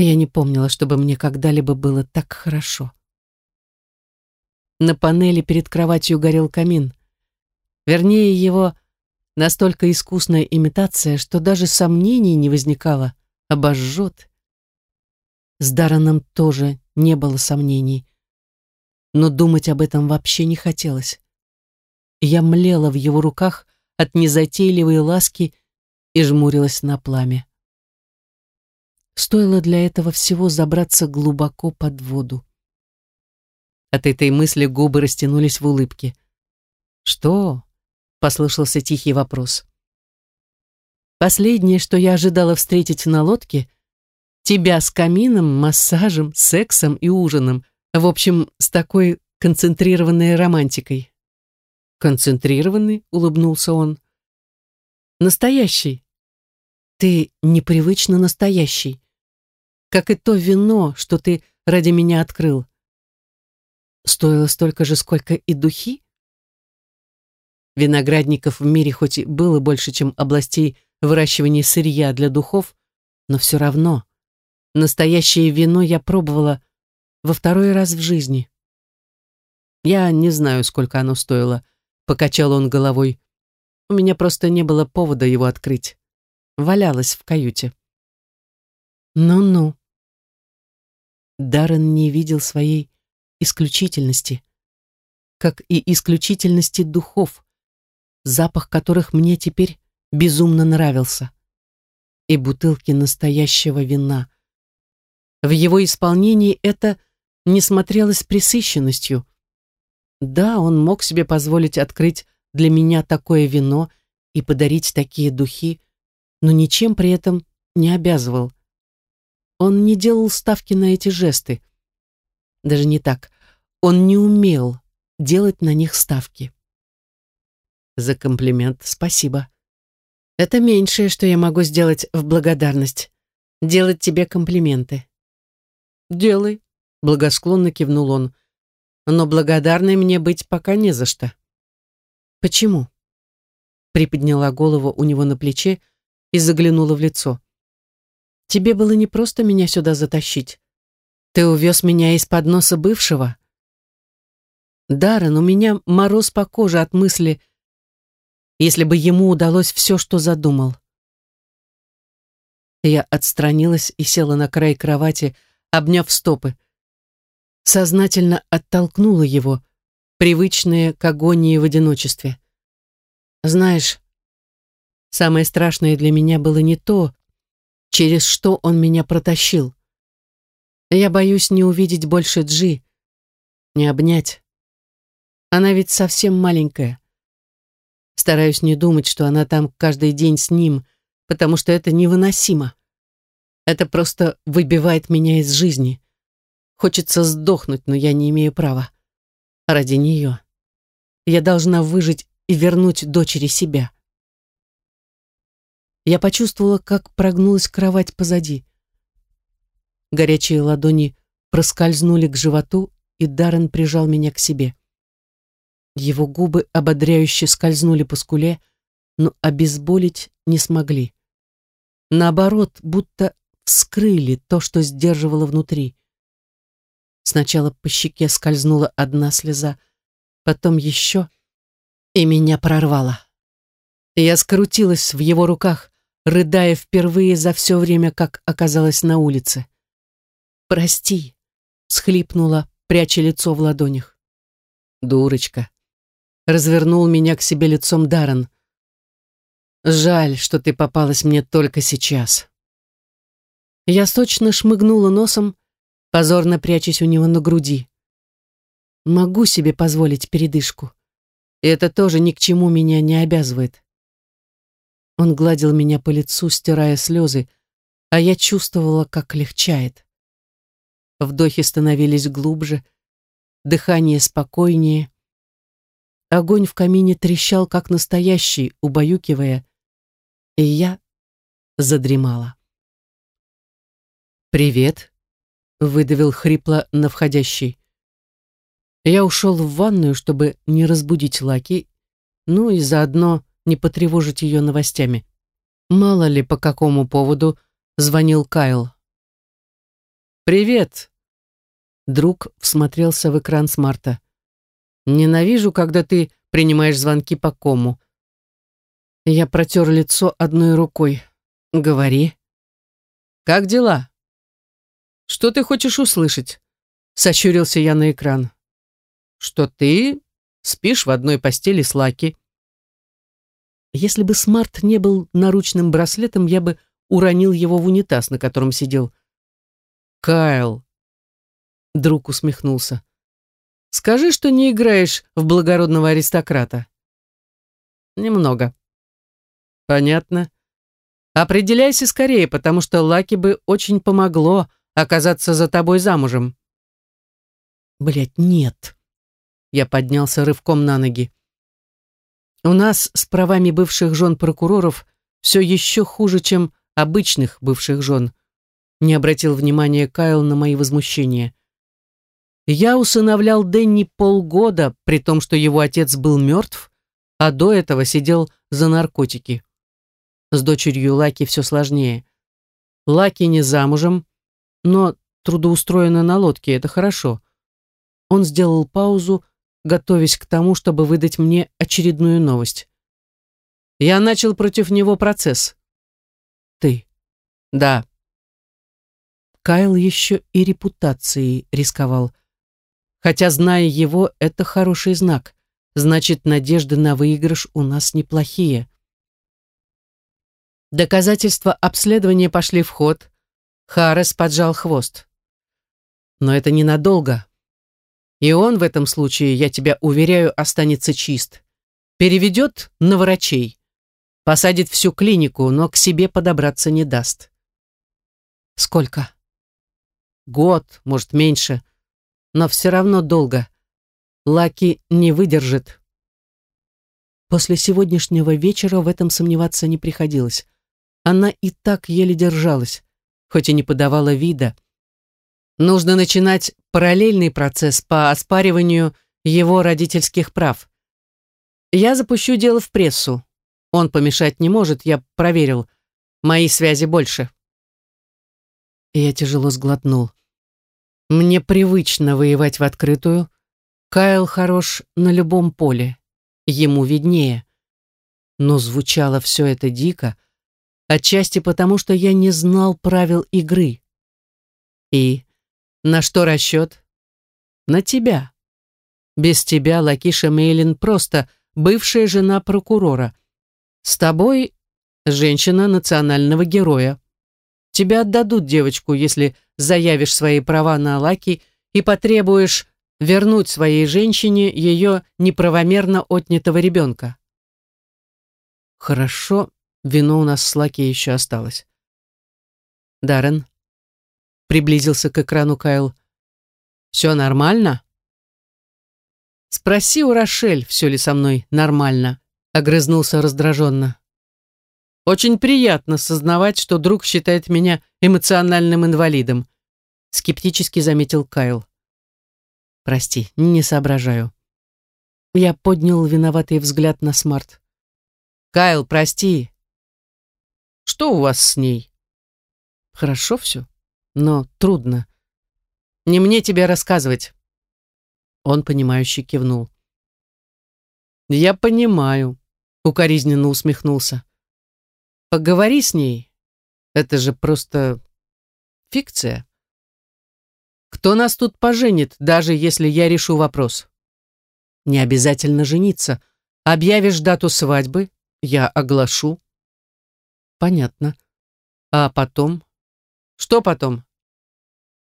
Я не помнила, чтобы мне когда-либо было так хорошо. На панели перед кроватью горел камин. Вернее, его настолько искусная имитация, что даже сомнений не возникало, обожжет. С Дараном тоже не было сомнений. Но думать об этом вообще не хотелось. Я млела в его руках от незатейливой ласки и жмурилась на пламя. Стоило для этого всего забраться глубоко под воду. От этой мысли губы растянулись в улыбке. «Что?» — послышался тихий вопрос. Последнее, что я ожидала встретить на лодке, тебя с камином, массажем, сексом и ужином. В общем, с такой концентрированной романтикой. «Концентрированный?» — улыбнулся он. «Настоящий. Ты непривычно настоящий. Как и то вино, что ты ради меня открыл. Стоило столько же, сколько и духи?» Виноградников в мире хоть и было больше, чем областей выращивания сырья для духов, но все равно настоящее вино я пробовала во второй раз в жизни. Я не знаю, сколько оно стоило, покачал он головой. У меня просто не было повода его открыть. Валялась в каюте. Ну-ну. Даррен не видел своей исключительности, как и исключительности духов, запах которых мне теперь безумно нравился, и бутылки настоящего вина. В его исполнении это не смотрелось пресыщенностью. Да, он мог себе позволить открыть для меня такое вино и подарить такие духи, но ничем при этом не обязывал. Он не делал ставки на эти жесты. Даже не так. Он не умел делать на них ставки. За комплимент спасибо. Это меньшее, что я могу сделать в благодарность. Делать тебе комплименты. Делай, благосклонно кивнул он. Но благодарной мне быть пока не за что. Почему? Приподняла голову у него на плече и заглянула в лицо. Тебе было не просто меня сюда затащить. Ты увез меня из-под носа бывшего. Даррен, у меня мороз по коже от мысли, если бы ему удалось все, что задумал. Я отстранилась и села на край кровати, обняв стопы. Сознательно оттолкнула его, привычные к агонии в одиночестве. Знаешь, самое страшное для меня было не то, через что он меня протащил. Я боюсь не увидеть больше Джи, не обнять. Она ведь совсем маленькая. Стараюсь не думать, что она там каждый день с ним, потому что это невыносимо. Это просто выбивает меня из жизни. Хочется сдохнуть, но я не имею права. Ради нее. Я должна выжить и вернуть дочери себя. Я почувствовала, как прогнулась кровать позади. Горячие ладони проскользнули к животу, и Даррен прижал меня к себе. Его губы ободряюще скользнули по скуле, но обезболить не смогли. Наоборот, будто вскрыли то, что сдерживало внутри. Сначала по щеке скользнула одна слеза, потом еще, и меня прорвало. Я скрутилась в его руках, рыдая впервые за все время, как оказалась на улице. «Прости», — схлипнула, пряча лицо в ладонях. «Дурочка», развернул меня к себе лицом Даррен. «Жаль, что ты попалась мне только сейчас». Я сочно шмыгнула носом, позорно прячась у него на груди. Могу себе позволить передышку. И это тоже ни к чему меня не обязывает. Он гладил меня по лицу, стирая слезы, а я чувствовала, как легчает. Вдохи становились глубже, дыхание спокойнее. Огонь в камине трещал, как настоящий, убаюкивая, и я задремала. «Привет», — выдавил хрипло на входящий. Я ушел в ванную, чтобы не разбудить Лаки, ну и заодно не потревожить ее новостями. Мало ли, по какому поводу звонил Кайл. «Привет!» Друг всмотрелся в экран смарта. «Ненавижу, когда ты принимаешь звонки по кому». Я протер лицо одной рукой. «Говори». «Как дела?» «Что ты хочешь услышать?» Сощурился я на экран. «Что ты спишь в одной постели с Лаки». Если бы смарт не был наручным браслетом, я бы уронил его в унитаз, на котором сидел. «Кайл!» Друг усмехнулся. «Скажи, что не играешь в благородного аристократа». «Немного». «Понятно. Определяйся скорее, потому что Лаки бы очень помогло оказаться за тобой замужем». «Блядь, нет». Я поднялся рывком на ноги. «У нас с правами бывших жен прокуроров все еще хуже, чем обычных бывших жен. Не обратил внимания Кайл на мои возмущения. Я усыновлял Дэнни полгода, при том, что его отец был мертв, а до этого сидел за наркотики. С дочерью Лаки все сложнее. Лаки не замужем, но трудоустроена на лодке, это хорошо. Он сделал паузу, готовясь к тому, чтобы выдать мне очередную новость. Я начал против него процесс. Ты. Да. Кайл еще и репутацией рисковал. Хотя, зная его, это хороший знак. Значит, надежды на выигрыш у нас неплохие. Доказательства обследования пошли в ход. Харрес поджал хвост. Но это ненадолго. И он в этом случае, я тебя уверяю, останется чист. Переведет на врачей. Посадит всю клинику, но к себе подобраться не даст. Сколько? Год, может, меньше. Но все равно долго. Лаки не выдержит. После сегодняшнего вечера в этом сомневаться не приходилось. Она и так еле держалась, хоть и не подавала вида. Нужно начинать параллельный процесс по оспариванию его родительских прав. Я запущу дело в прессу. Он помешать не может, я проверил. Мои связи больше. Я тяжело сглотнул. Мне привычно воевать в открытую. Кайл хорош на любом поле. Ему виднее. Но звучало все это дико, отчасти потому, что я не знал правил игры. И на что расчет? На тебя. Без тебя Лакиша Мейлин просто бывшая жена прокурора. С тобой женщина национального героя. Тебя отдадут девочку, если заявишь свои права на Лаки и потребуешь вернуть своей женщине ее неправомерно отнятого ребенка. Хорошо, вино у нас с Лаки еще осталось. Даррен приблизился к экрану Кайл. «Все нормально?» «Спроси у Рошель, все ли со мной нормально», огрызнулся раздраженно. «Очень приятно сознавать, что друг считает меня эмоциональным инвалидом», скептически заметил Кайл. «Прости, не соображаю». Я поднял виноватый взгляд на Смарт. «Кайл, прости». «Что у вас с ней?» «Хорошо все, но трудно. Не мне тебе рассказывать». Он, понимающе кивнул. «Я понимаю», укоризненно усмехнулся. Поговори с ней. Это же просто фикция. Кто нас тут поженит, даже если я решу вопрос? Не обязательно жениться. Объявишь дату свадьбы, я оглашу. Понятно. А потом? Что потом?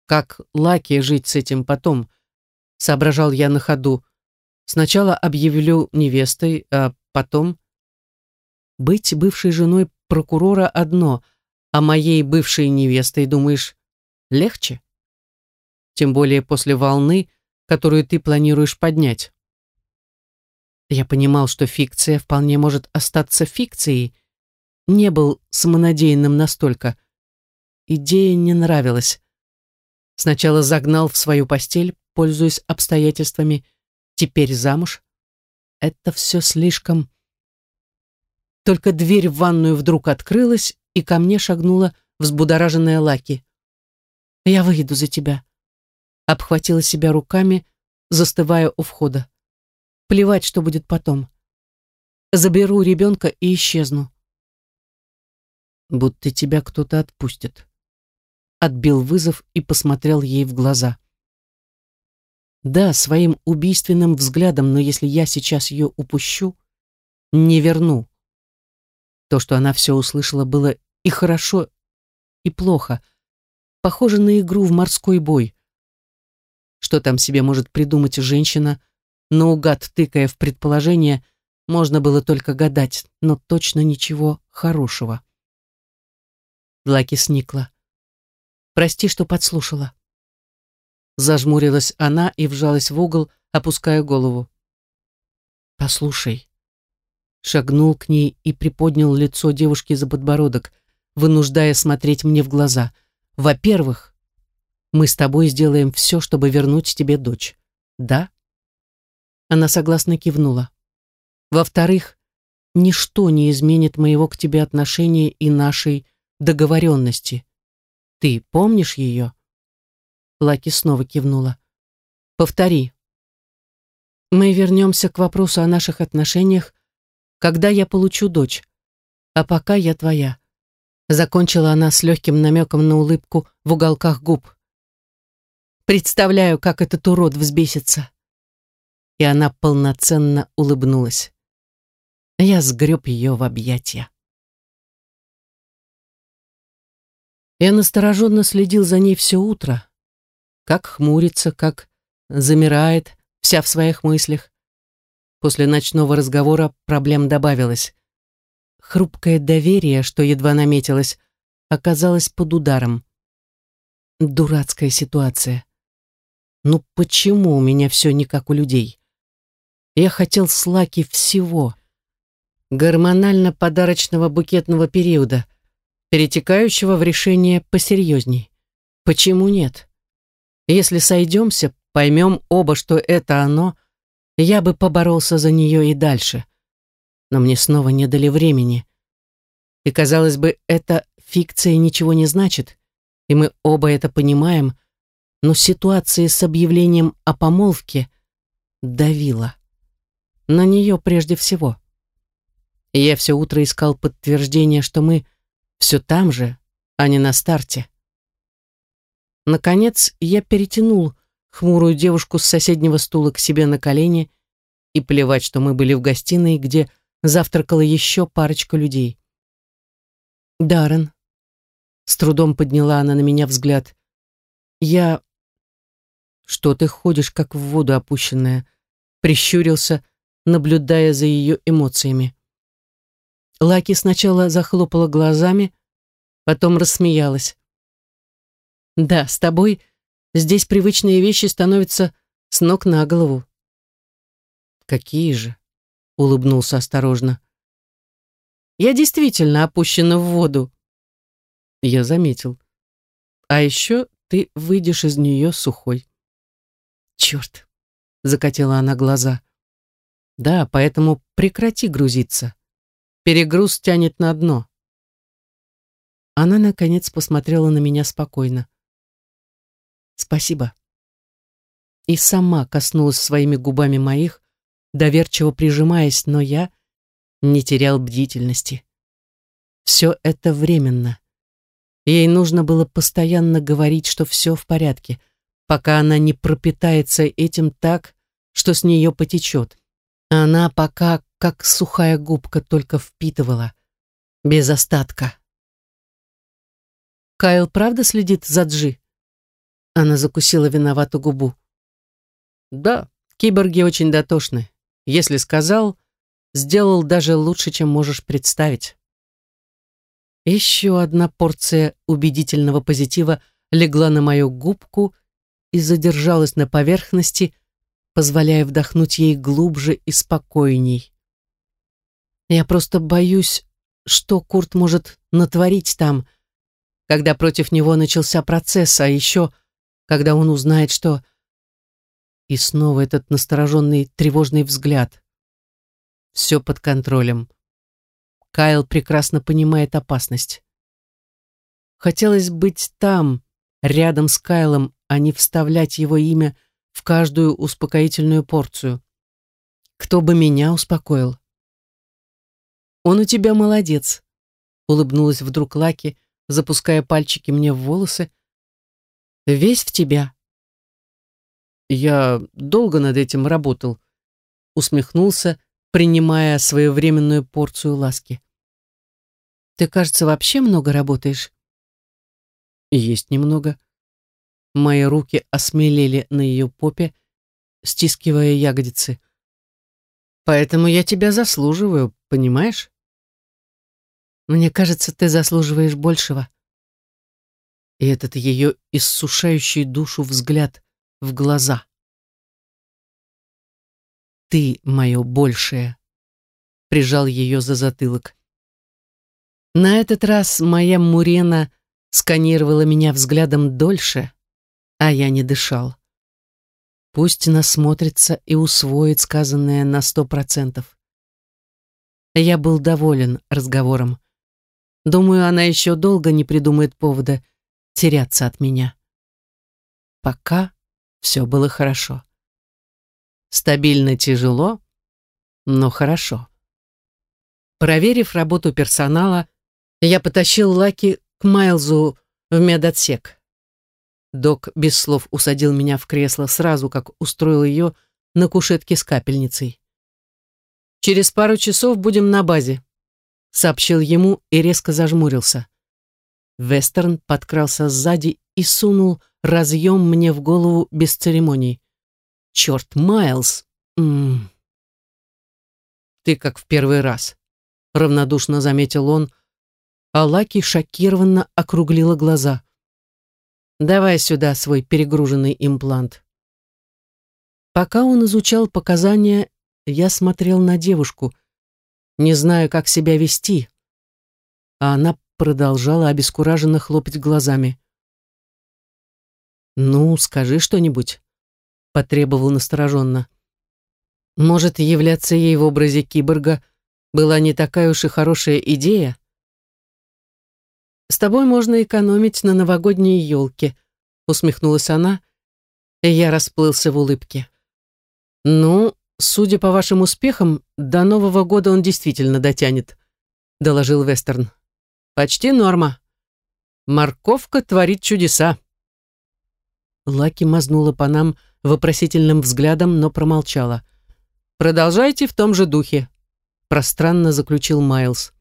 Как Лаки жить с этим потом? Соображал я на ходу. Сначала объявлю невестой, а потом... Быть бывшей женой прокурора одно, а моей бывшей невестой, думаешь, легче? Тем более после волны, которую ты планируешь поднять. Я понимал, что фикция вполне может остаться фикцией. Не был самонадеянным настолько. Идея не нравилась. Сначала загнал в свою постель, пользуясь обстоятельствами, теперь замуж. Это все слишком только дверь в ванную вдруг открылась, и ко мне шагнула взбудораженная Лаки. Я выйду за тебя. Обхватила себя руками, застывая у входа. Плевать, что будет потом. Заберу ребенка и исчезну. Будто тебя кто-то отпустит. Отбил вызов и посмотрел ей в глаза. Да, своим убийственным взглядом, но если я сейчас ее упущу, не верну. То, что она все услышала, было и хорошо, и плохо. Похоже на игру в морской бой. Что там себе может придумать женщина, наугад тыкая в предположение, можно было только гадать, но точно ничего хорошего. Лаки сникла. «Прости, что подслушала». Зажмурилась она и вжалась в угол, опуская голову. «Послушай». Шагнул к ней и приподнял лицо девушки за подбородок, вынуждая смотреть мне в глаза. «Во-первых, мы с тобой сделаем все, чтобы вернуть тебе дочь. Да?» Она согласно кивнула. «Во-вторых, ничто не изменит моего к тебе отношения и нашей договоренности. Ты помнишь ее?» Лаки снова кивнула. «Повтори». «Мы вернемся к вопросу о наших отношениях, когда я получу дочь. А пока я твоя». Закончила она с легким намеком на улыбку в уголках губ. «Представляю, как этот урод взбесится». И она полноценно улыбнулась. Я сгреб ее в объятия. Я настороженно следил за ней все утро, как хмурится, как замирает, вся в своих мыслях. После ночного разговора проблем добавилось. Хрупкое доверие, что едва наметилось, оказалось под ударом. Дурацкая ситуация. Ну почему у меня все не как у людей? Я хотел с Лаки всего. Гормонально-подарочного букетного периода, перетекающего в решение посерьезней. Почему нет? Если сойдемся, поймем оба, что это оно, я бы поборолся за нее и дальше. Но мне снова не дали времени. И, казалось бы, эта фикция ничего не значит, и мы оба это понимаем, но ситуация с объявлением о помолвке давила. На нее прежде всего. И я все утро искал подтверждение, что мы все там же, а не на старте. Наконец я перетянул хмурую девушку с соседнего стула к себе на колени и плевать, что мы были в гостиной, где завтракала еще парочка людей. «Даррен», — с трудом подняла она на меня взгляд, — «я...» «Что ты ходишь, как в воду опущенная?» прищурился, наблюдая за ее эмоциями. Лаки сначала захлопала глазами, потом рассмеялась. Да, с тобой здесь привычные вещи становятся с ног на голову. Какие же? Улыбнулся осторожно. Я действительно опущена в воду. Я заметил. А еще ты выйдешь из нее сухой. Черт! Закатила она глаза. Да, поэтому прекрати грузиться. Перегруз тянет на дно. Она, наконец, посмотрела на меня спокойно. Спасибо. И сама коснулась своими губами моих, доверчиво прижимаясь, но я не терял бдительности. Все это временно. Ей нужно было постоянно говорить, что все в порядке, пока она не пропитается этим так, что с нее потечет. Она пока, как сухая губка, только впитывала, без остатка. Кайл правда следит за Джи? Она закусила виновату губу. Да, киборги очень дотошны. Если сказал, сделал даже лучше, чем можешь представить. Еще одна порция убедительного позитива легла на мою губку и задержалась на поверхности, позволяя вдохнуть ей глубже и спокойней. Я просто боюсь, что Курт может натворить там, когда против него начался процесс, а еще когда он узнает, что... И снова этот настороженный тревожный взгляд. Все под контролем. Кайл прекрасно понимает опасность. Хотелось быть там, рядом с Кайлом, а не вставлять его имя в каждую успокоительную порцию. Кто бы меня успокоил? «Он у тебя молодец», — улыбнулась вдруг Лаки, запуская пальчики мне в волосы. «Весь в тебя». «Я долго над этим работал», — усмехнулся, принимая своевременную порцию ласки. «Ты, кажется, вообще много работаешь?» «Есть немного». Мои руки осмелели на ее попе, стискивая ягодицы. «Поэтому я тебя заслуживаю, понимаешь?» Мне кажется, ты заслуживаешь большего. И этот ее иссушающий душу взгляд в глаза. Ты мое большее. Прижал ее за затылок. На этот раз моя Мурена сканировала меня взглядом дольше, а я не дышал. Пусть насмотрится и усвоит сказанное на сто процентов. Я был доволен разговором. Думаю, она еще долго не придумает повода теряться от меня. Пока все было хорошо. Стабильно тяжело, но хорошо. Проверив работу персонала, я потащил Лаки к Майлзу в медотсек. Док без слов усадил меня в кресло сразу, как устроил ее на кушетке с капельницей. «Через пару часов будем на базе», сообщил ему и резко зажмурился. Вестерн подкрался сзади и сунул разъем мне в голову без церемоний. «Черт, Майлз!» М -м. «Ты как в первый раз», — равнодушно заметил он, а Лаки шокированно округлила глаза. «Давай сюда свой перегруженный имплант». Пока он изучал показания, я смотрел на девушку — не знаю, как себя вести. А она продолжала обескураженно хлопать глазами. «Ну, скажи что-нибудь», — потребовал настороженно. «Может, являться ей в образе киборга была не такая уж и хорошая идея?» «С тобой можно экономить на новогодней елке», — усмехнулась она, и я расплылся в улыбке. «Ну, «Судя по вашим успехам, до Нового года он действительно дотянет», — доложил Вестерн. «Почти норма. Морковка творит чудеса». Лаки мазнула по нам вопросительным взглядом, но промолчала. «Продолжайте в том же духе», — пространно заключил Майлз.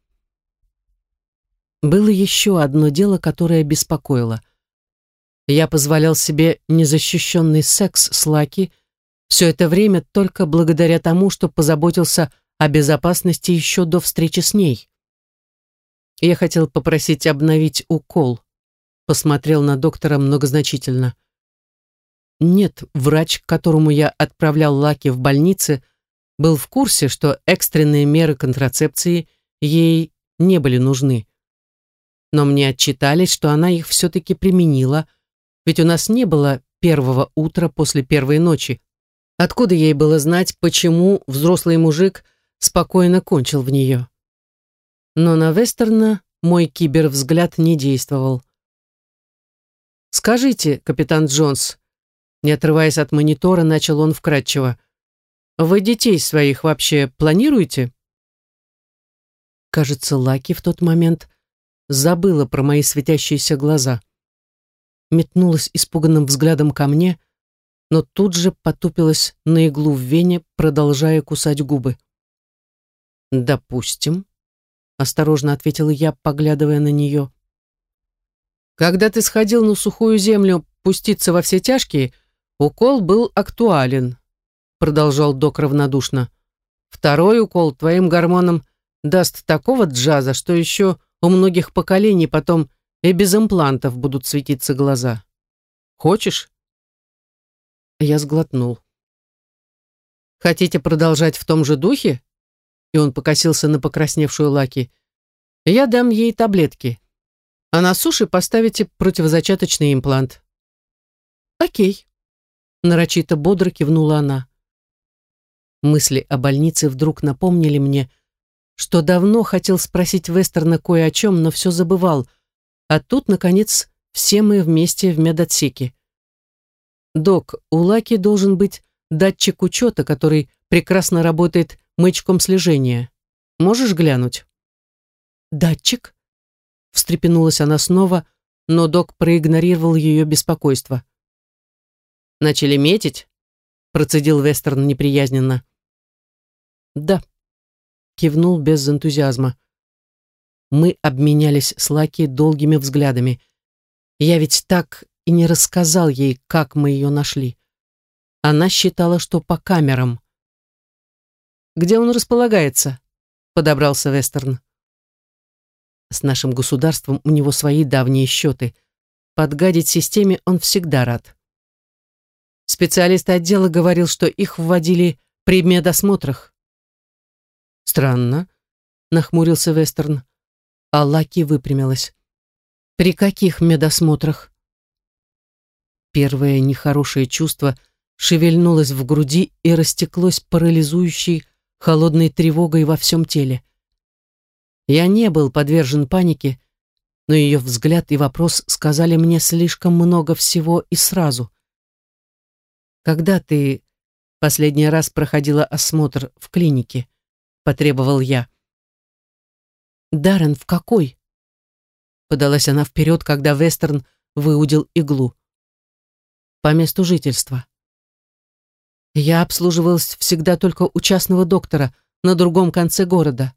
Было еще одно дело, которое беспокоило. Я позволял себе незащищенный секс с Лаки — все это время только благодаря тому, что позаботился о безопасности еще до встречи с ней. Я хотел попросить обновить укол. Посмотрел на доктора многозначительно. Нет, врач, которому я отправлял Лаки в больнице, был в курсе, что экстренные меры контрацепции ей не были нужны. Но мне отчитались, что она их все-таки применила, ведь у нас не было первого утра после первой ночи, Откуда ей было знать, почему взрослый мужик спокойно кончил в нее? Но на Вестерна мой кибервзгляд не действовал. «Скажите, капитан Джонс», не отрываясь от монитора, начал он вкратчиво, «вы детей своих вообще планируете?» Кажется, Лаки в тот момент забыла про мои светящиеся глаза. Метнулась испуганным взглядом ко мне — но тут же потупилась на иглу в вене, продолжая кусать губы. «Допустим», — осторожно ответила я, поглядывая на нее. «Когда ты сходил на сухую землю пуститься во все тяжкие, укол был актуален», — продолжал док равнодушно. «Второй укол твоим гормонам даст такого джаза, что еще у многих поколений потом и без имплантов будут светиться глаза. Хочешь?» Я сглотнул. «Хотите продолжать в том же духе?» И он покосился на покрасневшую Лаки. «Я дам ей таблетки. А на суше поставите противозачаточный имплант». «Окей», — нарочито бодро кивнула она. Мысли о больнице вдруг напомнили мне, что давно хотел спросить Вестерна кое о чем, но все забывал, а тут, наконец, все мы вместе в медотсеке. Док, у Лаки должен быть датчик учета, который прекрасно работает маячком слежения. Можешь глянуть? Датчик? Встрепенулась она снова, но док проигнорировал ее беспокойство. «Начали метить?» процедил Вестерн неприязненно. «Да», — кивнул без энтузиазма. Мы обменялись с Лаки долгими взглядами. Я ведь так и не рассказал ей, как мы ее нашли. Она считала, что по камерам. «Где он располагается?» — подобрался Вестерн. С нашим государством у него свои давние счеты. Подгадить системе он всегда рад. Специалист отдела говорил, что их вводили при медосмотрах. Странно, нахмурился Вестерн. А Лаки выпрямилась. При каких медосмотрах? Первое нехорошее чувство шевельнулось в груди и растеклось парализующей холодной тревогой во всем теле. Я не был подвержен панике, но ее взгляд и вопрос сказали мне слишком много всего и сразу. «Когда ты последний раз проходила осмотр в клинике?» — потребовал я. «Даррен, в какой?» Подалась она вперед, когда Вестерн выудил иглу. «По месту жительства». Я обслуживалась всегда только у частного доктора на другом конце города.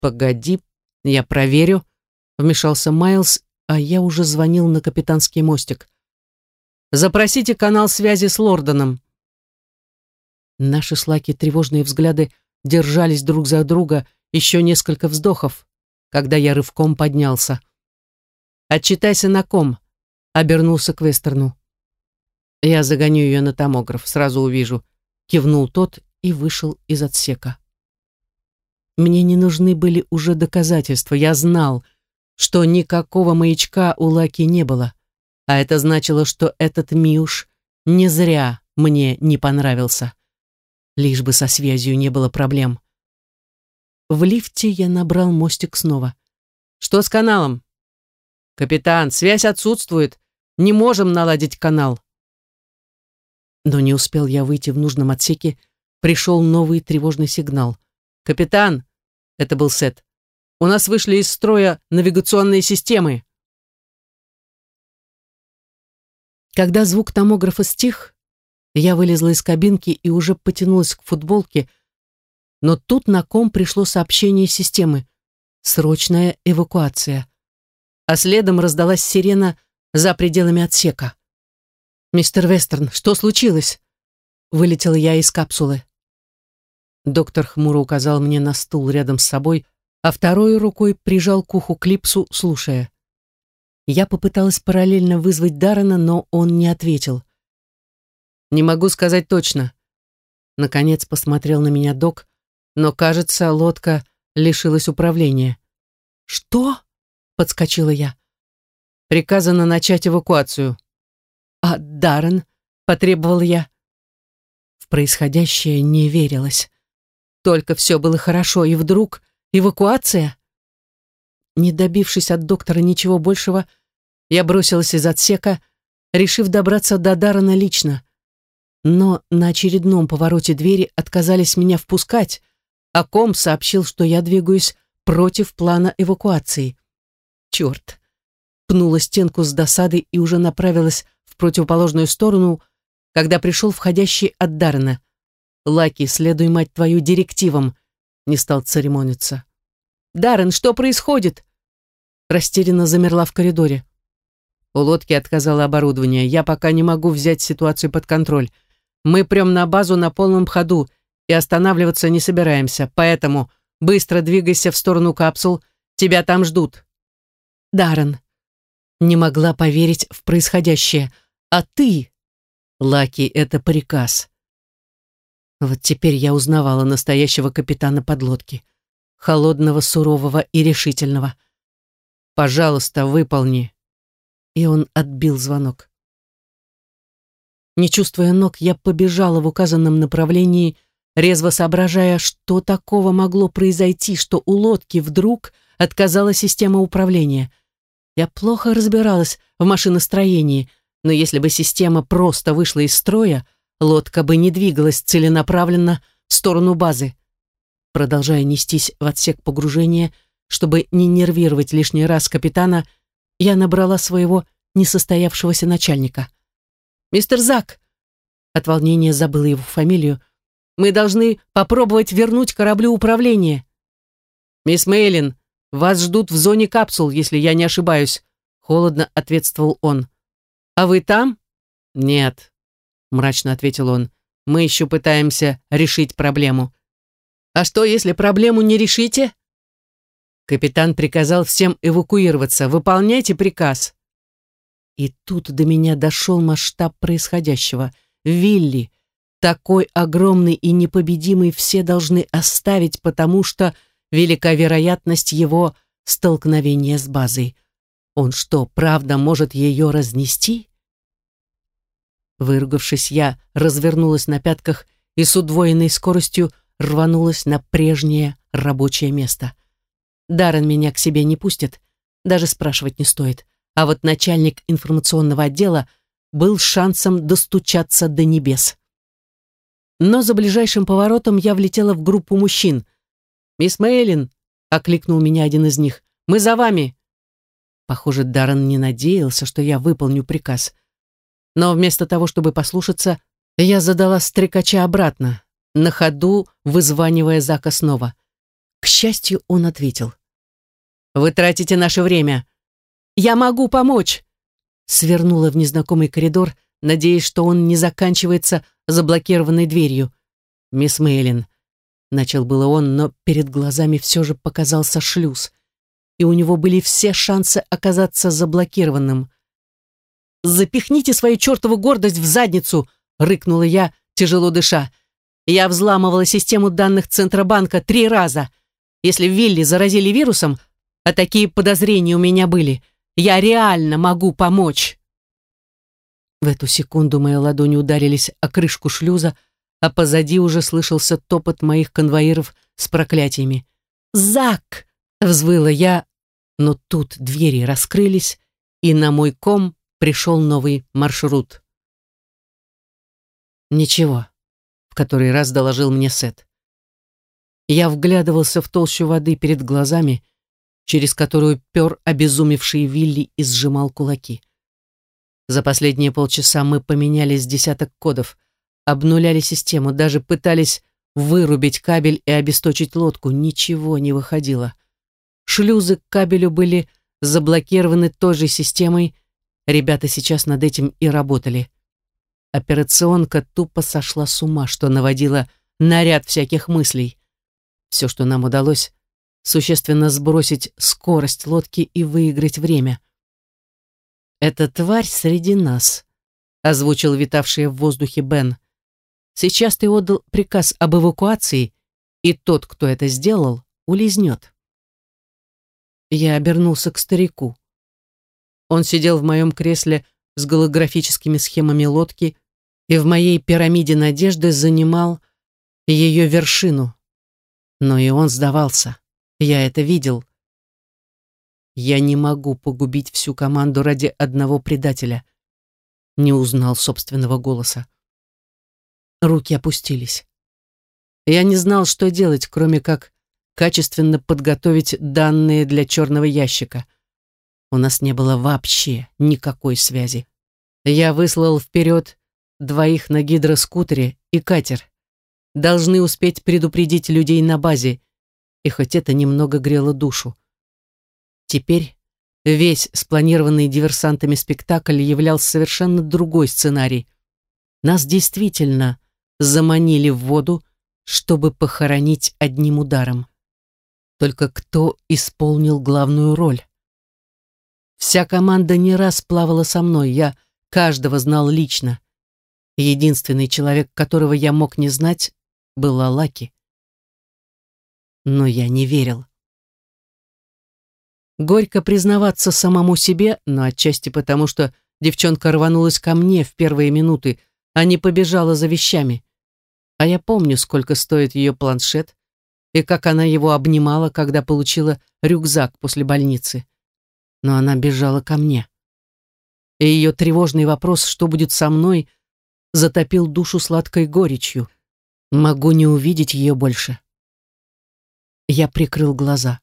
«Погоди, я проверю», — вмешался Майлз, а я уже звонил на капитанский мостик. Запросите канал связи с Лордоном. Наши слаки тревожные взгляды держались друг за друга еще несколько вздохов, когда я рывком поднялся. «Отчитайся на ком», — обернулся к Вестерну. «Я загоню ее на томограф, сразу увижу», — кивнул тот и вышел из отсека. Мне не нужны были уже доказательства, я знал, что никакого маячка у Лаки не было. А это значило, что этот Миуш не зря мне не понравился. Лишь бы со связью не было проблем. В лифте я набрал мостик снова. «Что с каналом?» «Капитан, связь отсутствует. Не можем наладить канал». Но не успел я выйти в нужном отсеке, пришел новый тревожный сигнал. «Капитан!» — это был Сет. «У нас вышли из строя навигационные системы». Когда звук томографа стих, я вылезла из кабинки и уже потянулась к футболке, но тут на ком пришло сообщение системы «Срочная эвакуация». А следом раздалась сирена за пределами отсека. «Мистер Вестерн, что случилось?» Вылетела я из капсулы. Доктор хмуро указал мне на стул рядом с собой, а второй рукой прижал к уху клипсу, слушая. Я попыталась параллельно вызвать Даррена, но он не ответил. «Не могу сказать точно». Наконец посмотрел на меня док, но, кажется, лодка лишилась управления. «Что?» — подскочила я. «Приказано начать эвакуацию». «А Даррен?» — потребовал я. В происходящее не верилось. Только все было хорошо, и вдруг эвакуация? Не добившись от доктора ничего большего, я бросилась из отсека, решив добраться до Дарана лично. Но на очередном повороте двери отказались меня впускать, а ком сообщил, что я двигаюсь против плана эвакуации. Черт! Пнула стенку с досадой и уже направилась в противоположную сторону, когда пришел входящий от Дарна. «Лаки, следуй, мать твою, директивам!» Не стал церемониться. «Даррен, что происходит?» Растерянно замерла в коридоре. У лодки отказало оборудование. Я пока не могу взять ситуацию под контроль. Мы прям на базу на полном ходу и останавливаться не собираемся. Поэтому быстро двигайся в сторону капсул. Тебя там ждут. Даррен. Не могла поверить в происходящее. А ты? Лаки, это приказ. Вот теперь я узнавала настоящего капитана подлодки холодного, сурового и решительного. «Пожалуйста, выполни». И он отбил звонок. Не чувствуя ног, я побежала в указанном направлении, резво соображая, что такого могло произойти, что у лодки вдруг отказала система управления. Я плохо разбиралась в машиностроении, но если бы система просто вышла из строя, лодка бы не двигалась целенаправленно в сторону базы. Продолжая нестись в отсек погружения, чтобы не нервировать лишний раз капитана, я набрала своего несостоявшегося начальника. «Мистер Зак!» От волнения забыла его фамилию. «Мы должны попробовать вернуть кораблю управление». «Мисс Мейлин, вас ждут в зоне капсул, если я не ошибаюсь», холодно ответствовал он. «А вы там?» «Нет», мрачно ответил он. «Мы еще пытаемся решить проблему». «А что, если проблему не решите?» Капитан приказал всем эвакуироваться. Выполняйте приказ. И тут до меня дошел масштаб происходящего. Вилли, такой огромный и непобедимый, все должны оставить, потому что велика вероятность его столкновения с базой. Он что, правда может ее разнести? Выругавшись, я развернулась на пятках и с удвоенной скоростью рванулась на прежнее рабочее место. Даррен меня к себе не пустит, даже спрашивать не стоит. А вот начальник информационного отдела был шансом достучаться до небес. Но за ближайшим поворотом я влетела в группу мужчин. «Мисс Мейлин!» — окликнул меня один из них. «Мы за вами!» Похоже, Даррен не надеялся, что я выполню приказ. Но вместо того, чтобы послушаться, я задала стрекача обратно, на ходу вызванивая Зака снова. К счастью, он ответил. «Вы тратите наше время. Я могу помочь!» Свернула в незнакомый коридор, надеясь, что он не заканчивается заблокированной дверью. «Мисс Мейлин», — начал было он, но перед глазами все же показался шлюз, и у него были все шансы оказаться заблокированным. «Запихните свою чертову гордость в задницу!» — рыкнула я, тяжело дыша. «Я взламывала систему данных Центробанка три раза. Если Вилли заразили вирусом, а такие подозрения у меня были, я реально могу помочь!» В эту секунду мои ладони ударились о крышку шлюза, а позади уже слышался топот моих конвоиров с проклятиями. «Зак!» — взвыла я, но тут двери раскрылись, и на мой ком пришел новый маршрут. «Ничего», — в который раз доложил мне Сет. Я вглядывался в толщу воды перед глазами, через которую пер обезумевший Вилли и сжимал кулаки. За последние полчаса мы поменялись десяток кодов, обнуляли систему, даже пытались вырубить кабель и обесточить лодку. Ничего не выходило. Шлюзы к кабелю были заблокированы той же системой, Ребята сейчас над этим и работали. Операционка тупо сошла с ума, что наводила на ряд всяких мыслей. Все, что нам удалось, существенно сбросить скорость лодки и выиграть время. «Эта тварь среди нас», — озвучил витавший в воздухе Бен. «Сейчас ты отдал приказ об эвакуации, и тот, кто это сделал, улизнет». Я обернулся к старику. Он сидел в моем кресле с голографическими схемами лодки и в моей пирамиде надежды занимал ее вершину. Но и он сдавался. Я это видел. Я не могу погубить всю команду ради одного предателя. Не узнал собственного голоса. Руки опустились. Я не знал, что делать, кроме как качественно подготовить данные для черного ящика. У нас не было вообще никакой связи. Я выслал вперед двоих на гидроскутере и катер. Должны успеть предупредить людей на базе, и хоть это немного грело душу. Теперь весь спланированный диверсантами спектакль являл совершенно другой сценарий. Нас действительно заманили в воду, чтобы похоронить одним ударом. Только кто исполнил главную роль? Вся команда не раз плавала со мной, я каждого знал лично. Единственный человек, которого я мог не знать, была Лаки. Но я не верил. Горько признаваться самому себе, но отчасти потому, что девчонка рванулась ко мне в первые минуты, а не побежала за вещами. А я помню, сколько стоит ее планшет и как она его обнимала, когда получила рюкзак после больницы. но она бежала ко мне. И ее тревожный вопрос, что будет со мной, затопил душу сладкой горечью. Могу не увидеть ее больше. Я прикрыл глаза.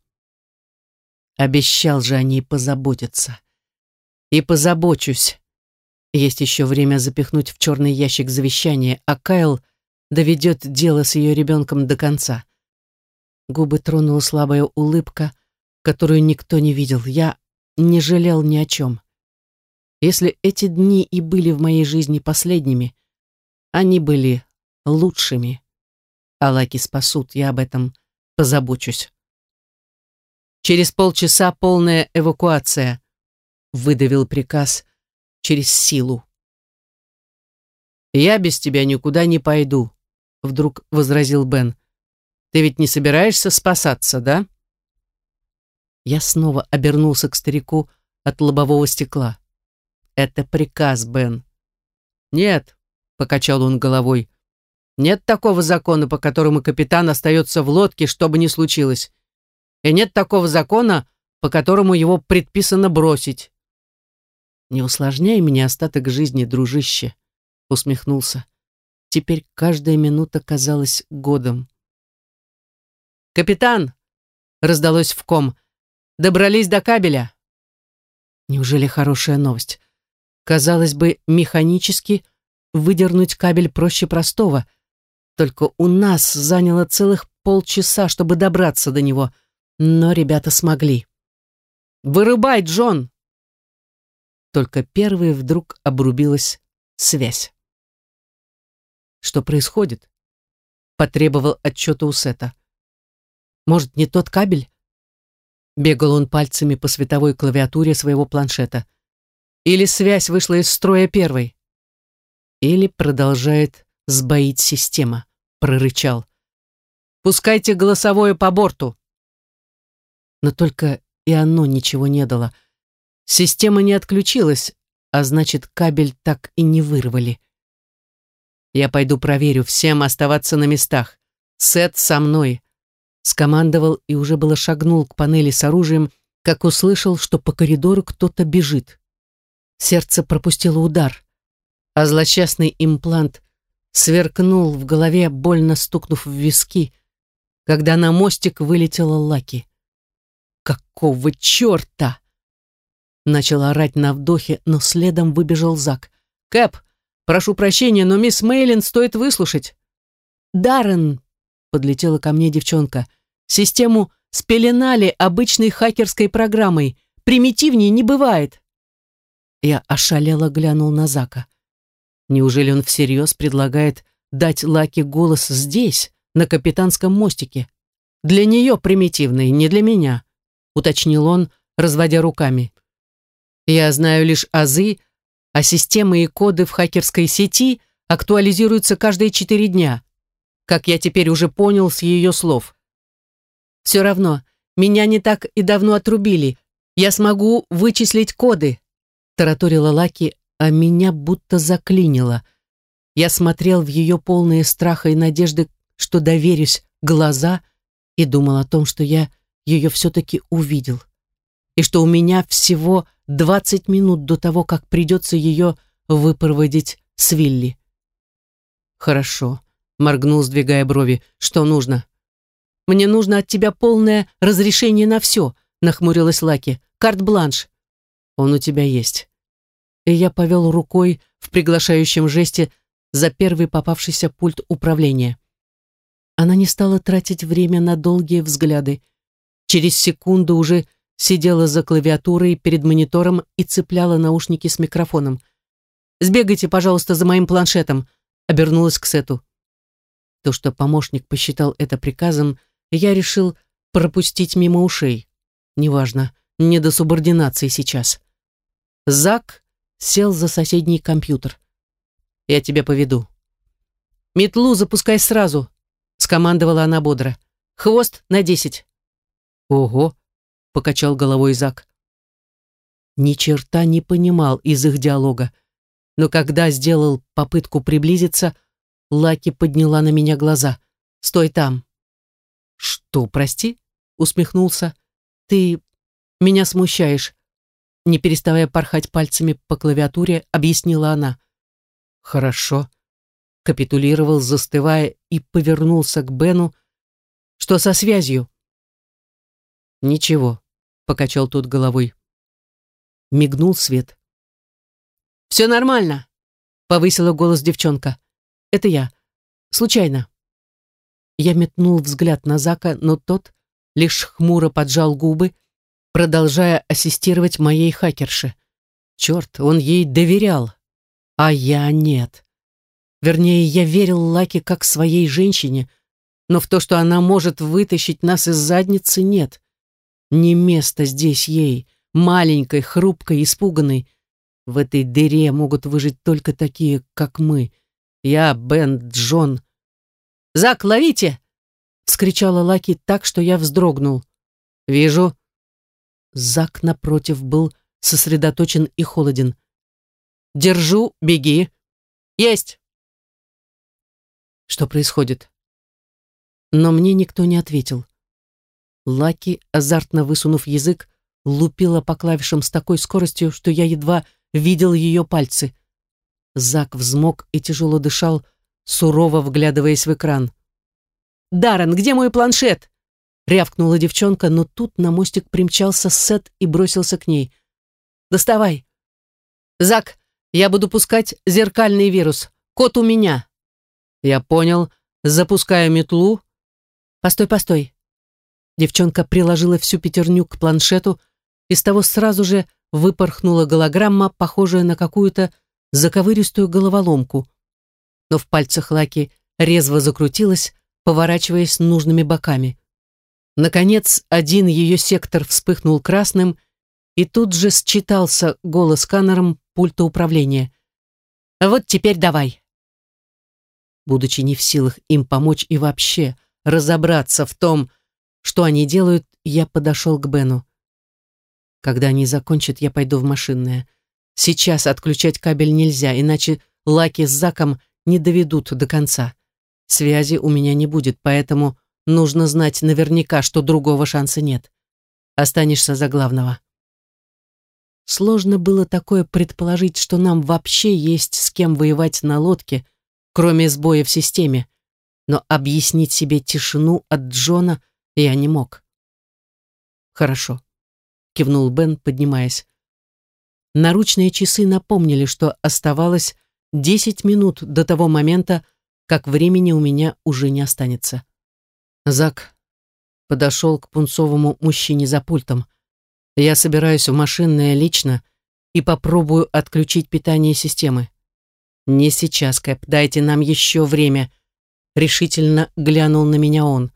Обещал же о ней позаботиться. И позабочусь. Есть еще время запихнуть в черный ящик завещание, а Кайл доведет дело с ее ребенком до конца. Губы тронула слабая улыбка, которую никто не видел. Я не жалел ни о чем. Если эти дни и были в моей жизни последними, они были лучшими. Алаки спасут, я об этом позабочусь. Через полчаса полная эвакуация, выдавил приказ через силу. «Я без тебя никуда не пойду», — вдруг возразил Бен. «Ты ведь не собираешься спасаться, да?» Я снова обернулся к старику от лобового стекла. «Это приказ, Бен». «Нет», — покачал он головой, «нет такого закона, по которому капитан остается в лодке, что бы ни случилось. И нет такого закона, по которому его предписано бросить». «Не усложняй мне остаток жизни, дружище», — усмехнулся. Теперь каждая минута казалась годом. «Капитан!» — раздалось в ком. «Добрались до кабеля!» Неужели хорошая новость? Казалось бы, механически выдернуть кабель проще простого. Только у нас заняло целых полчаса, чтобы добраться до него. Но ребята смогли. «Вырубай, Джон!» Только первой вдруг обрубилась связь. Что происходит? Потребовал отчета у Сета. Может, не тот кабель? Бегал он пальцами по световой клавиатуре своего планшета. Или связь вышла из строя первой? Или продолжает сбоить система, прорычал. «Пускайте голосовое по борту!» Но только и оно ничего не дало. Система не отключилась, а значит, кабель так и не вырвали. Я пойду проверю, всем оставаться на местах. Сет со мной. Скомандовал и уже было шагнул к панели с оружием, как услышал, что по коридору кто-то бежит. Сердце пропустило удар, а злосчастный имплант сверкнул в голове, больно стукнув в виски, когда на мостик вылетела Лаки. «Какого черта?» Начал орать на вдохе, но следом выбежал Зак. «Кэп, Прошу прощения, но мисс Мейлин стоит выслушать. Даррен, подлетела ко мне девчонка, систему спеленали обычной хакерской программой. Примитивнее не бывает. Я ошалело глянул на Зака. Неужели он всерьез предлагает дать Лаке голос здесь, на капитанском мостике? Для нее примитивный, не для меня, уточнил он, разводя руками. Я знаю лишь азы, а системы и коды в хакерской сети актуализируются каждые четыре дня, как я теперь уже понял с ее слов. Все равно, меня не так и давно отрубили. Я смогу вычислить коды, тараторила Лаки, а меня будто заклинило. Я смотрел в ее полные страха и надежды, что доверюсь, глаза и думал о том, что я ее все-таки увидел. И что у меня всего 20 минут до того, как придется ее выпроводить с Вилли. «Хорошо», — моргнул, сдвигая брови. «Что нужно?» «Мне нужно от тебя полное разрешение на все», — нахмурилась Лаки. «Карт-бланш». «Он у тебя есть». И я повел рукой в приглашающем жесте за первый попавшийся пульт управления. Она не стала тратить время на долгие взгляды. Через секунду уже сидела за клавиатурой перед монитором и цепляла наушники с микрофоном. «Сбегайте, пожалуйста, за моим планшетом», — обернулась к Сету. То, что помощник посчитал это приказом, я решил пропустить мимо ушей. Неважно, не до субординации сейчас. Зак сел за соседний компьютер. «Я тебя поведу». «Метлу запускай сразу», — скомандовала она бодро. «Хвост на десять». «Ого!» покачал головой Зак. Ни черта не понимал из их диалога, но когда сделал попытку приблизиться, Лаки подняла на меня глаза. «Стой там!» «Что, прости?» — усмехнулся. «Ты меня смущаешь», не переставая порхать пальцами по клавиатуре, объяснила она. «Хорошо», — капитулировал, застывая, и повернулся к Бену. «Что со связью?» «Ничего», — покачал тот головой. Мигнул свет. «Все нормально», — повысила голос девчонка. «Это я. Случайно». Я метнул взгляд на Зака, но тот лишь хмуро поджал губы, продолжая ассистировать моей хакерше. Черт, он ей доверял, а я нет. Вернее, я верил Лаке как своей женщине, но в то, что она может вытащить нас из задницы, нет. Не место здесь ей, маленькой, хрупкой, испуганной. В этой дыре могут выжить только такие, как мы. Я, Бен, Джон. «Зак, ловите!» — вскричала Лаки так, что я вздрогнул. «Вижу», Зак, напротив, был сосредоточен и холоден. «Держу, беги!» «Есть!» Что происходит? Но мне никто не ответил. Лаки, азартно высунув язык, лупила по клавишам с такой скоростью, что я едва видел ее пальцы. Зак взмок и тяжело дышал, сурово вглядываясь в экран. «Даррен, где мой планшет?» рявкнула девчонка, но тут на мостик примчался Сет и бросился к ней. «Доставай!» «Зак, я буду пускать зеркальный вирус. Кот у меня!» «Я понял. Запускаю метлу». «Постой, постой!» Девчонка приложила всю пятерню к планшету, и с того сразу же выпорхнула голограмма, похожая на какую-то заковыристую головоломку. Но в пальцах Лаки резво закрутилась, поворачиваясь нужными боками. Наконец, один ее сектор вспыхнул красным, и тут же считался голос сканером пульта управления. «Вот теперь давай!» Будучи не в силах им помочь и вообще разобраться в том, что они делают, я подошел к Бену. Когда они закончат, я пойду в машинное. Сейчас отключать кабель нельзя, иначе Лаки с Заком не доведут до конца. Связи у меня не будет, поэтому Нужно знать наверняка, что другого шанса нет. Останешься за главного. Сложно было такое предположить, что нам вообще есть с кем воевать на лодке, кроме сбоя в системе. Но объяснить себе тишину от Джона я не мог. «Хорошо», — кивнул Бен, поднимаясь. Наручные часы напомнили, что оставалось десять минут до того момента, как времени у меня уже не останется. Зак подошел к пунцовому мужчине за пультом. Я собираюсь в машинное лично и попробую отключить питание системы. Не сейчас, Кэп, дайте нам еще время. Решительно глянул на меня он.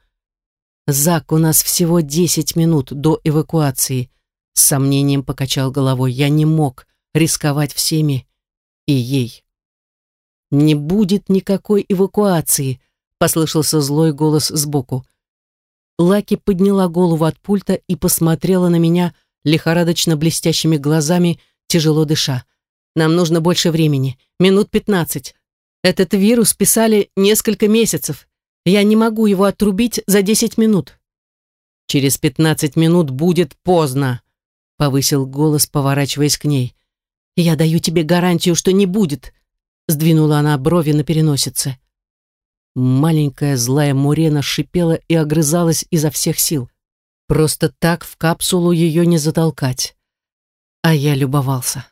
Зак, у нас всего десять минут до эвакуации. С сомнением покачал головой. Я не мог рисковать всеми и ей. Не будет никакой эвакуации, послышался злой голос сбоку. Лаки подняла голову от пульта и посмотрела на меня лихорадочно блестящими глазами, тяжело дыша. «Нам нужно больше времени. Минут пятнадцать. Этот вирус писали несколько месяцев. Я не могу его отрубить за десять минут». «Через пятнадцать минут будет поздно», — повысил голос, поворачиваясь к ней. «Я даю тебе гарантию, что не будет», — сдвинула она брови на переносице. Маленькая злая Мурена шипела и огрызалась изо всех сил. Просто так в капсулу ее не затолкать. А я любовался.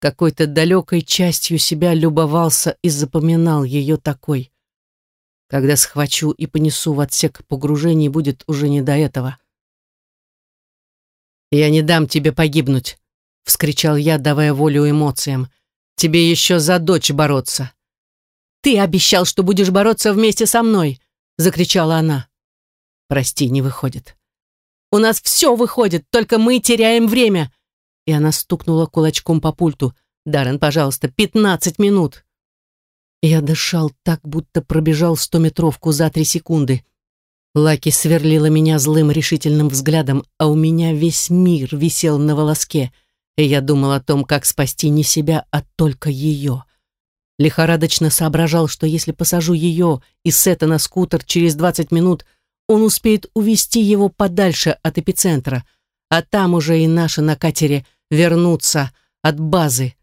Какой-то далекой частью себя любовался и запоминал ее такой. Когда схвачу и понесу в отсек погружений, будет уже не до этого. «Я не дам тебе погибнуть», — вскричал я, давая волю эмоциям. «Тебе еще за дочь бороться». «Ты обещал, что будешь бороться вместе со мной!» — закричала она. «Прости, не выходит». «У нас все выходит, только мы теряем время!» И она стукнула кулачком по пульту. «Даррен, пожалуйста, пятнадцать минут!» Я дышал так, будто пробежал стометровку за три секунды. Лаки сверлила меня злым решительным взглядом, а у меня весь мир висел на волоске, и я думал о том, как спасти не себя, а только ее. Лихорадочно соображал, что если посажу ее и Сета на скутер через 20 минут, он успеет увести его подальше от эпицентра, а там уже и наши на катере вернуться от базы.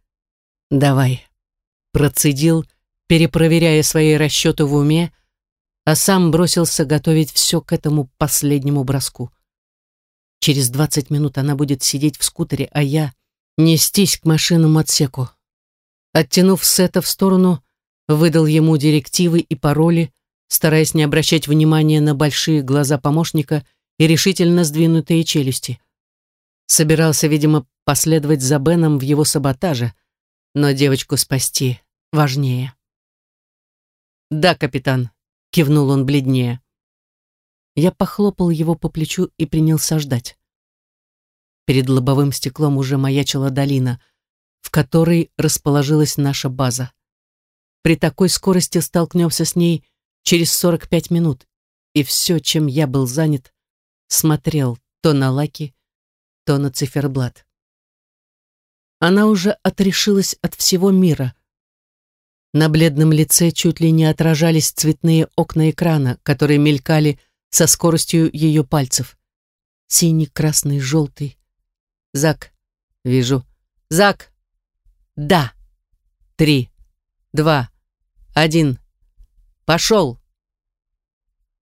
Давай. Процедил, перепроверяя свои расчеты в уме, а сам бросился готовить все к этому последнему броску. Через двадцать минут она будет сидеть в скутере, а я нестись к машинному отсеку. Оттянув Сета в сторону, выдал ему директивы и пароли, стараясь не обращать внимания на большие глаза помощника и решительно сдвинутые челюсти. Собирался, видимо, последовать за Беном в его саботаже, но девочку спасти важнее. «Да, капитан», — кивнул он бледнее. Я похлопал его по плечу и принялся ждать. Перед лобовым стеклом уже маячила долина, в которой расположилась наша база. При такой скорости столкнемся с ней через 45 минут, и все, чем я был занят, смотрел то на Лаки, то на циферблат. Она уже отрешилась от всего мира. На бледном лице чуть ли не отражались цветные окна экрана, которые мелькали со скоростью ее пальцев. Синий, красный, желтый. Зак. Вижу. Зак. Да. Три. Два. Один. Пошел.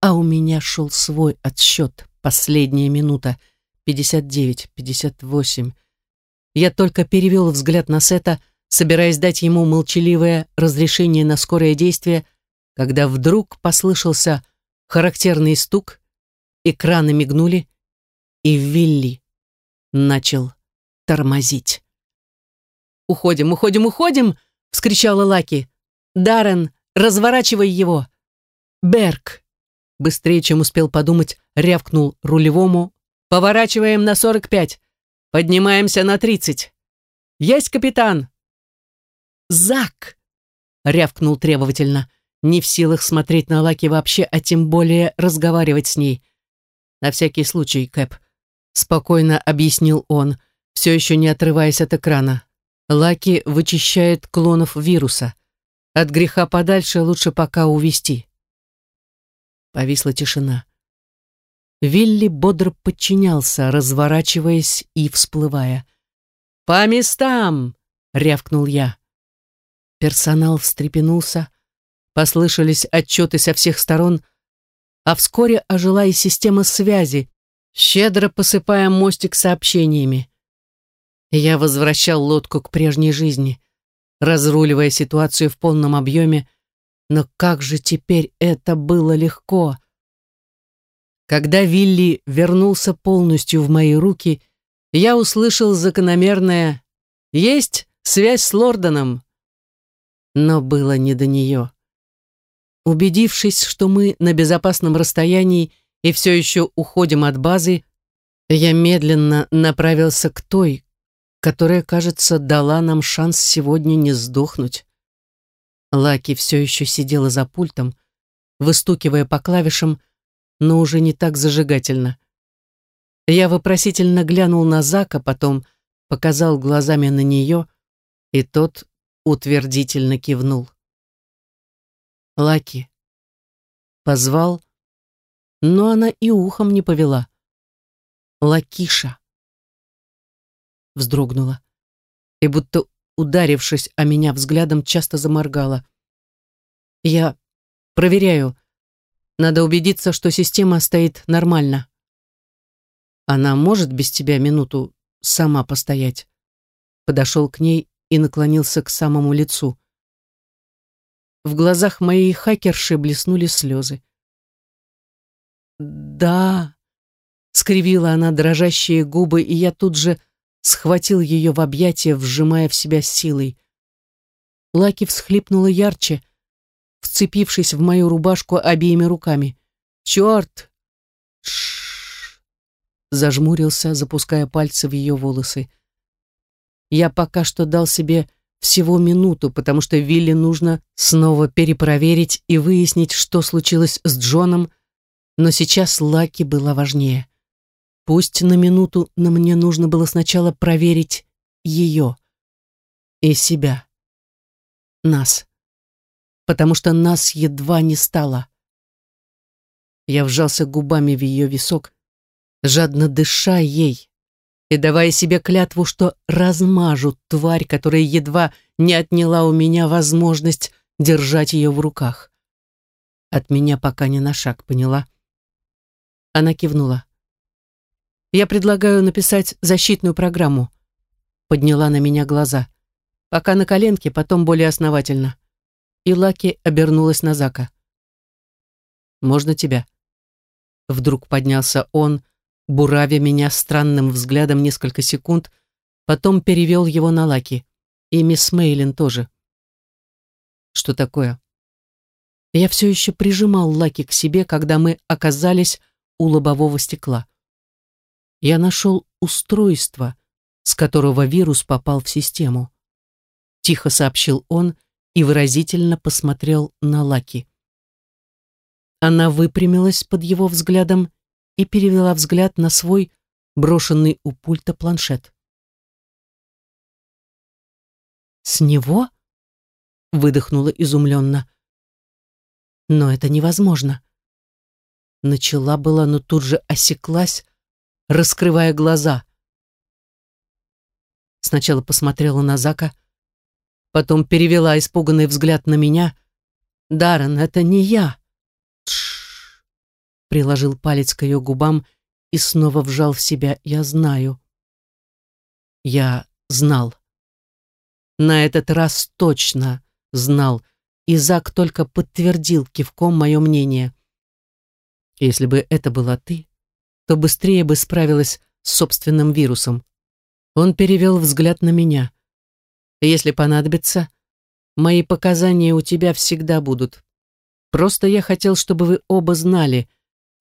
А у меня шел свой отсчет. Последняя минута. Пятьдесят девять, пятьдесят восемь. Я только перевел взгляд на Сета, собираясь дать ему молчаливое разрешение на скорое действие, когда вдруг послышался характерный стук, экраны мигнули, и Вилли начал тормозить. «Уходим, уходим, уходим!» — вскричала Лаки. «Даррен, разворачивай его!» «Берг!» Быстрее, чем успел подумать, рявкнул рулевому. «Поворачиваем на сорок пять. Поднимаемся на тридцать. Есть, капитан!» «Зак!» — рявкнул требовательно не в силах смотреть на Лаки вообще, а тем более разговаривать с ней. «На всякий случай, Кэп», — спокойно объяснил он, все еще не отрываясь от экрана. «Лаки вычищает клонов вируса. От греха подальше лучше пока увести». Повисла тишина. Вилли бодро подчинялся, разворачиваясь и всплывая. «По местам!» — рявкнул я. Персонал встрепенулся, Послышались отчеты со всех сторон, а вскоре ожила и система связи, щедро посыпая мостик сообщениями. Я возвращал лодку к прежней жизни, разруливая ситуацию в полном объеме, но как же теперь это было легко. Когда Вилли вернулся полностью в мои руки, я услышал закономерное «Есть связь с Лордоном!» Но было не до нее. Убедившись, что мы на безопасном расстоянии и все еще уходим от базы, я медленно направился к той, которая, кажется, дала нам шанс сегодня не сдохнуть. Лаки все еще сидела за пультом, выстукивая по клавишам, но уже не так зажигательно. Я вопросительно глянул на Зака, потом показал глазами на нее, и тот утвердительно кивнул. Лаки. Позвал, но она и ухом не повела. Лакиша. Вздрогнула и, будто ударившись о меня взглядом, часто заморгала. Я проверяю. Надо убедиться, что система стоит нормально. Она может без тебя минуту сама постоять. Подошел к ней и наклонился к самому лицу. В глазах моей хакерши блеснули слезы. «Да», — скривила она дрожащие губы, и я тут же схватил ее в объятия, вжимая в себя силой. Лаки всхлипнула ярче, вцепившись в мою рубашку обеими руками. «Черт!» Ш зажмурился, запуская пальцы в ее волосы. Я пока что дал себе всего минуту, потому что Вилли нужно снова перепроверить и выяснить, что случилось с Джоном, но сейчас Лаки была важнее. Пусть на минуту, но мне нужно было сначала проверить ее и себя. Нас. Потому что нас едва не стало. Я вжался губами в ее висок, жадно дыша ей, и давая себе клятву, что размажу тварь, которая едва не отняла у меня возможность держать ее в руках. От меня пока не на шаг, поняла? Она кивнула. Я предлагаю написать защитную программу. Подняла на меня глаза. Пока на коленке, потом более основательно. И Лаки обернулась на Зака. «Можно тебя?» Вдруг поднялся он, буравя меня странным взглядом несколько секунд, потом перевел его на Лаки. И мисс Мейлин тоже. Что такое? Я все еще прижимал Лаки к себе, когда мы оказались у лобового стекла. Я нашел устройство, с которого вирус попал в систему. Тихо сообщил он и выразительно посмотрел на Лаки. Она выпрямилась под его взглядом и перевела взгляд на свой брошенный у пульта планшет. «С него?» — выдохнула изумленно. «Но это невозможно». Начала была, но тут же осеклась, раскрывая глаза. Сначала посмотрела на Зака, потом перевела испуганный взгляд на меня. «Даррен, это не я!» Тш! Приложил палец к ее губам и снова вжал в себя «Я знаю». Я знал. На этот раз точно знал, и Зак только подтвердил кивком мое мнение. Если бы это была ты, то быстрее бы справилась с собственным вирусом. Он перевел взгляд на меня. Если понадобится, мои показания у тебя всегда будут. Просто я хотел, чтобы вы оба знали,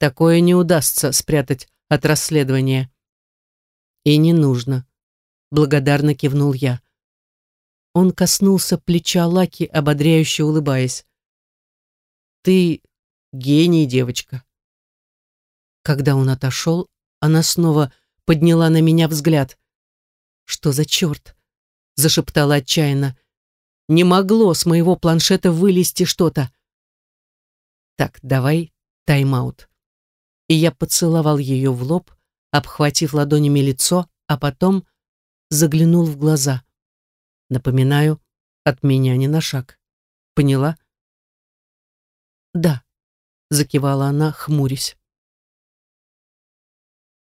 такое не удастся спрятать от расследования. И не нужно, благодарно кивнул я. Он коснулся плеча Лаки, ободряюще улыбаясь. «Ты гений, девочка». Когда он отошел, она снова подняла на меня взгляд. «Что за черт?» — зашептала отчаянно. «Не могло с моего планшета вылезти что-то». «Так, давай тайм-аут». И я поцеловал ее в лоб, обхватив ладонями лицо, а потом заглянул в глаза. Напоминаю, от меня не на шаг. Поняла? Да, закивала она, хмурясь.